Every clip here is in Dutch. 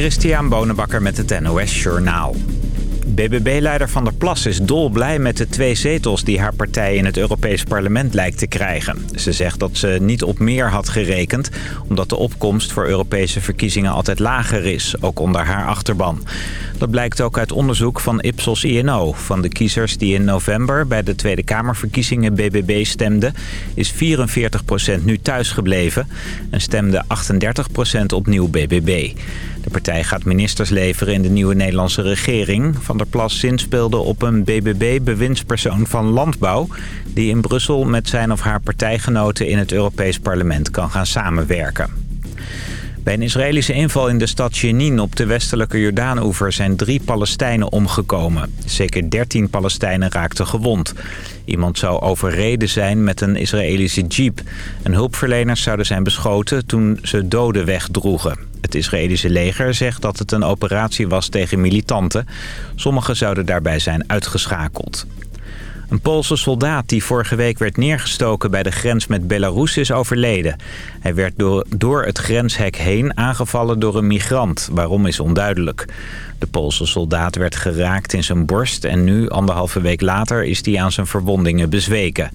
Christian Bonenbakker met het NOS Journaal. BBB-leider Van der Plas is dolblij met de twee zetels die haar partij in het Europees Parlement lijkt te krijgen. Ze zegt dat ze niet op meer had gerekend, omdat de opkomst voor Europese verkiezingen altijd lager is, ook onder haar achterban. Dat blijkt ook uit onderzoek van Ipsos INO. Van de kiezers die in november bij de Tweede Kamerverkiezingen BBB stemden, is 44% nu thuisgebleven en stemde 38% opnieuw BBB. De partij gaat ministers leveren in de nieuwe Nederlandse regering. Van der Plas zinspeelde op een BBB-bewindspersoon van Landbouw... die in Brussel met zijn of haar partijgenoten in het Europees Parlement kan gaan samenwerken. Bij een Israëlische inval in de stad Jenin op de westelijke Jordaanoever zijn drie Palestijnen omgekomen. Zeker dertien Palestijnen raakten gewond. Iemand zou overreden zijn met een Israëlische jeep. En hulpverleners zouden zijn beschoten toen ze doden wegdroegen. Het Israëlische leger zegt dat het een operatie was tegen militanten. Sommigen zouden daarbij zijn uitgeschakeld. Een Poolse soldaat die vorige week werd neergestoken bij de grens met Belarus is overleden. Hij werd door, het grenshek heen aangevallen door een migrant. Waarom is onduidelijk. De Poolse soldaat werd geraakt in zijn borst en nu, anderhalve week later, is hij aan zijn verwondingen bezweken.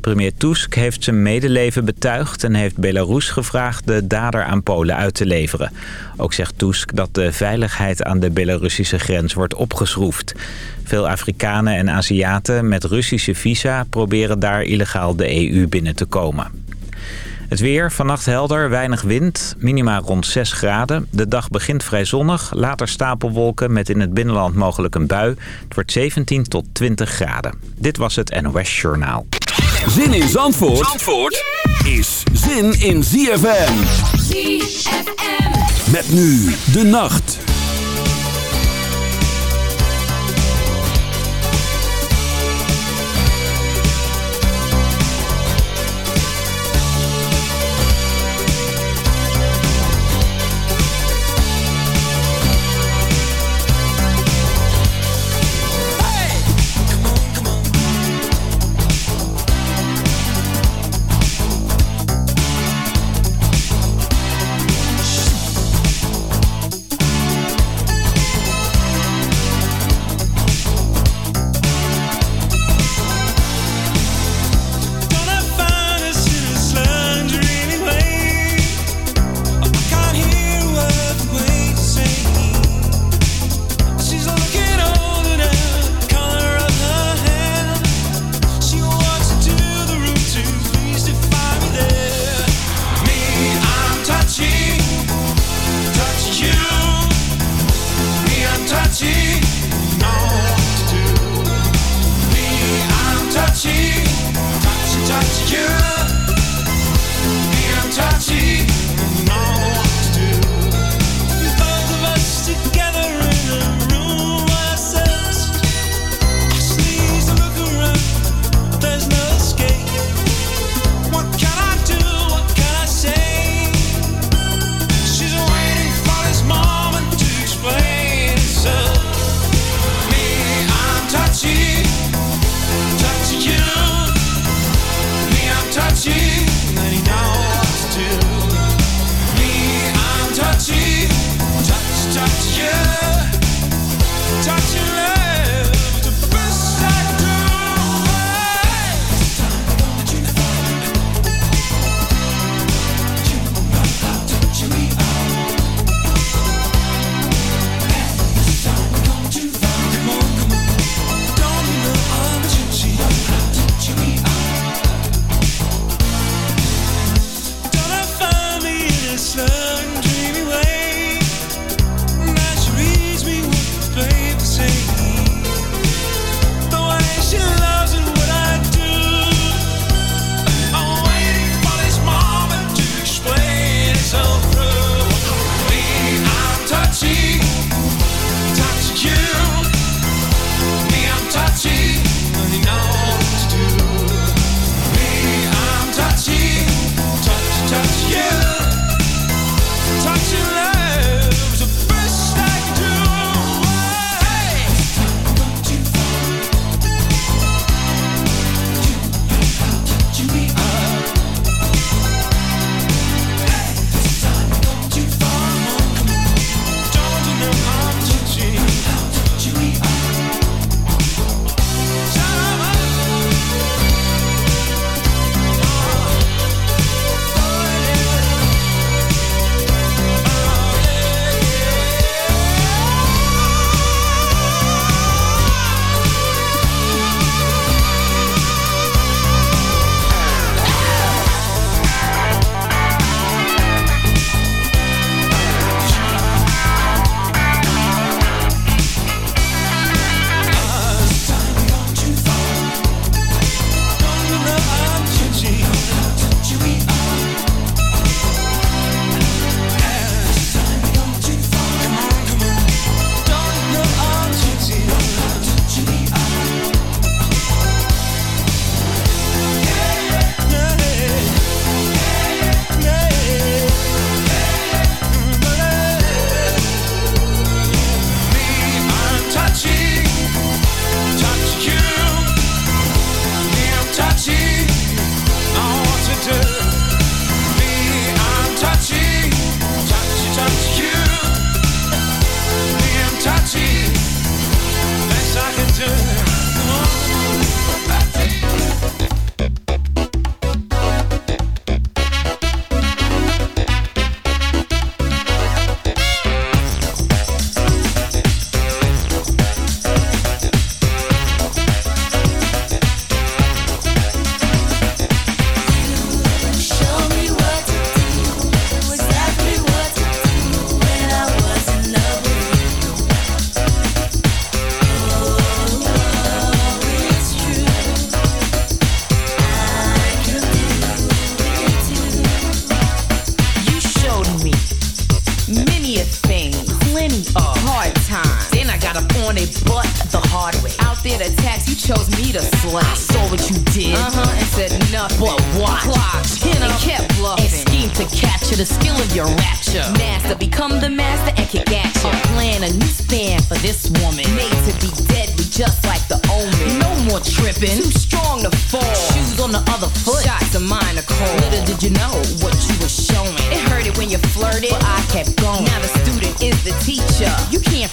Premier Tusk heeft zijn medeleven betuigd en heeft Belarus gevraagd de dader aan Polen uit te leveren. Ook zegt Tusk dat de veiligheid aan de Belarussische grens wordt opgeschroefd. Veel Afrikanen en Aziaten met Russische visa proberen daar illegaal de EU binnen te komen. Het weer, vannacht helder, weinig wind, minima rond 6 graden. De dag begint vrij zonnig, later stapelwolken met in het binnenland mogelijk een bui. Het wordt 17 tot 20 graden. Dit was het NOS Journaal. Zin in Zandvoort, Zandvoort is zin in ZFM. ZFM. Met nu de nacht.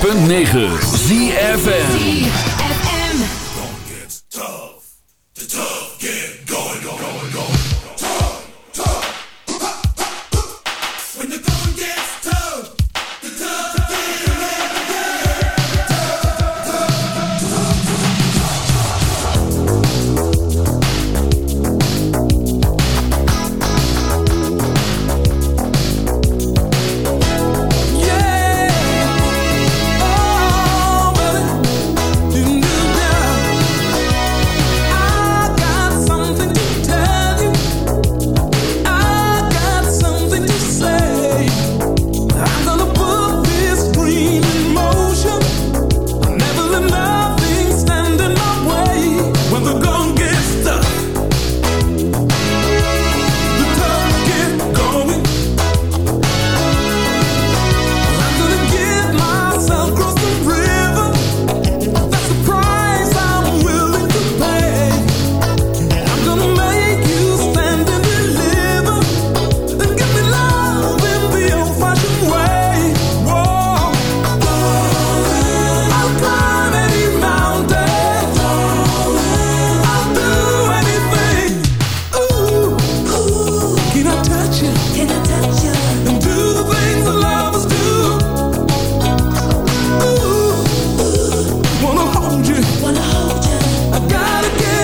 106.9 ZFN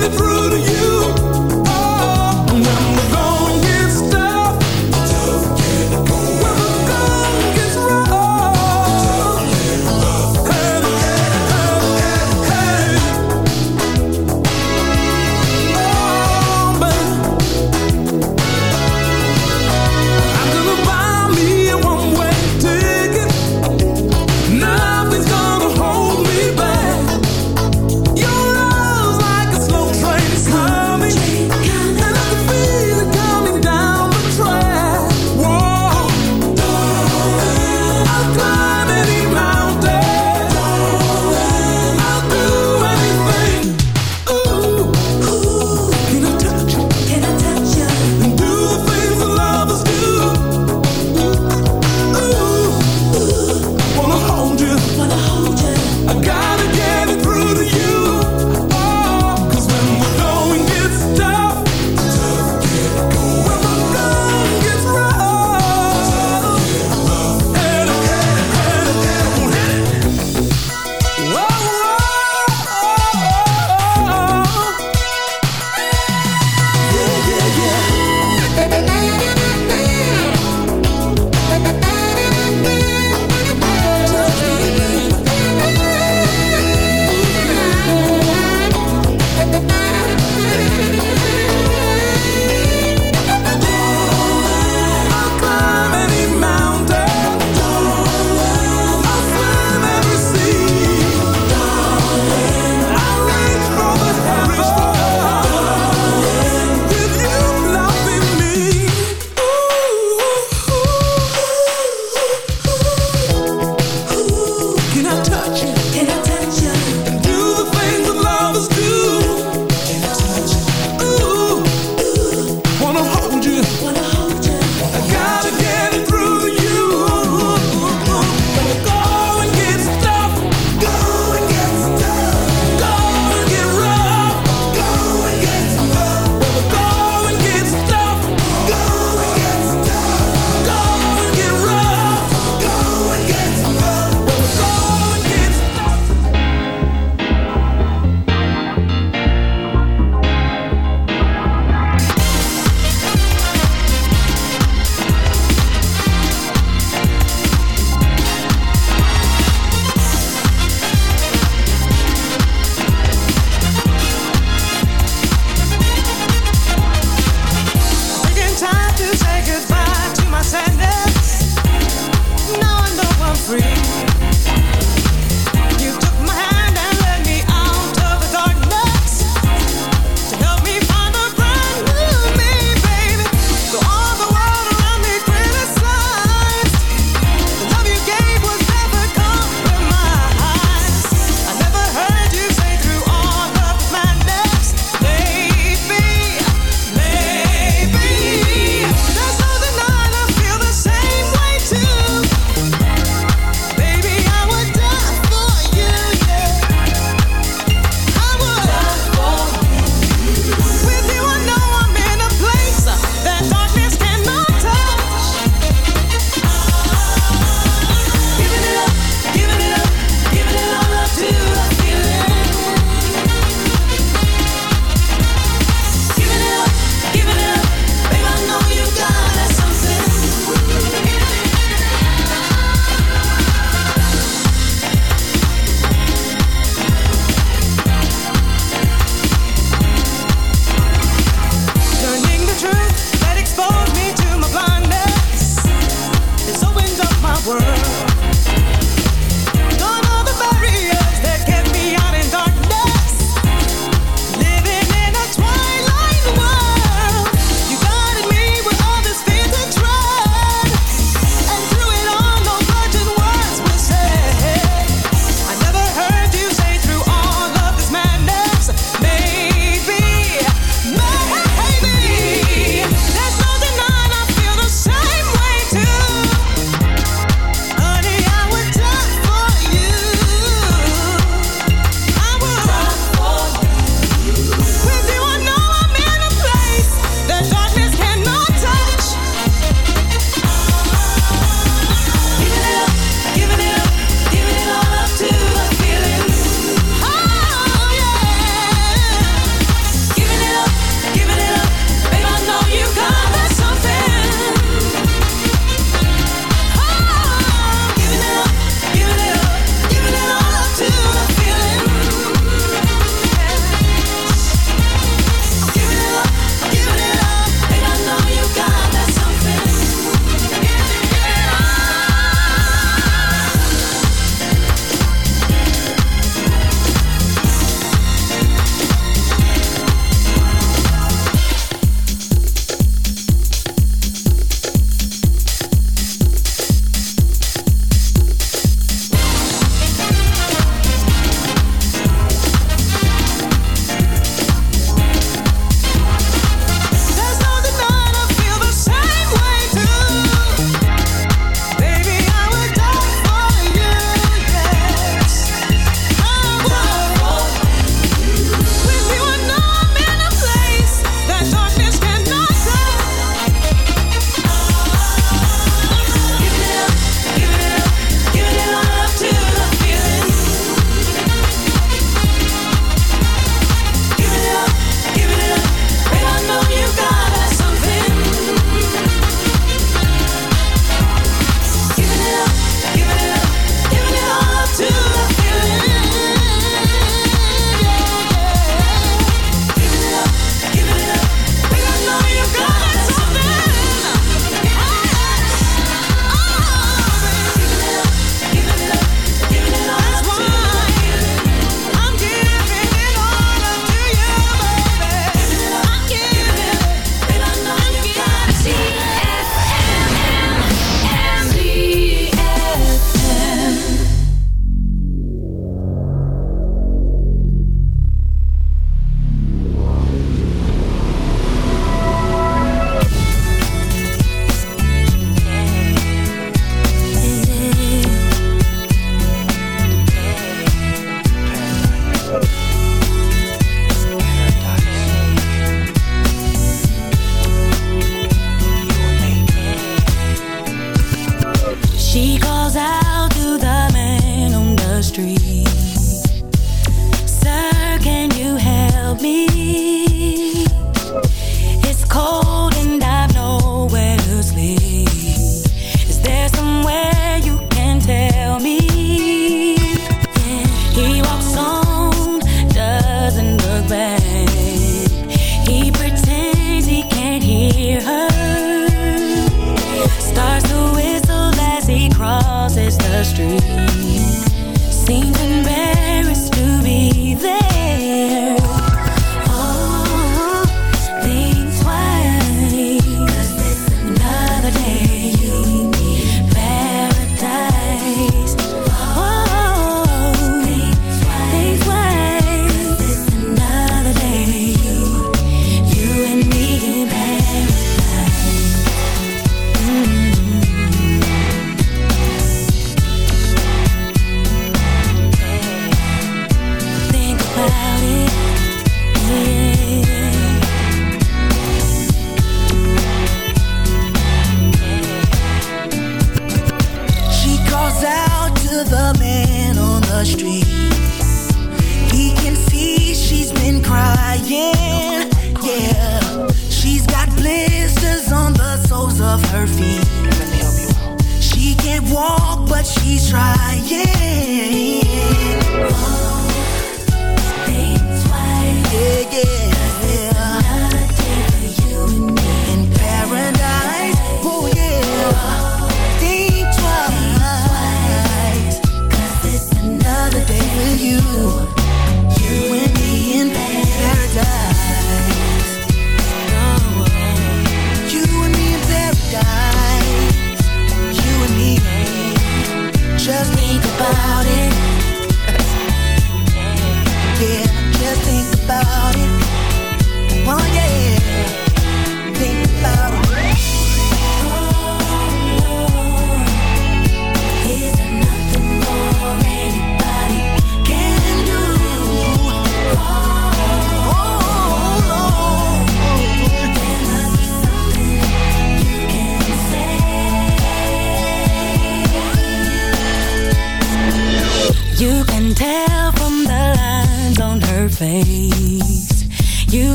the fruit.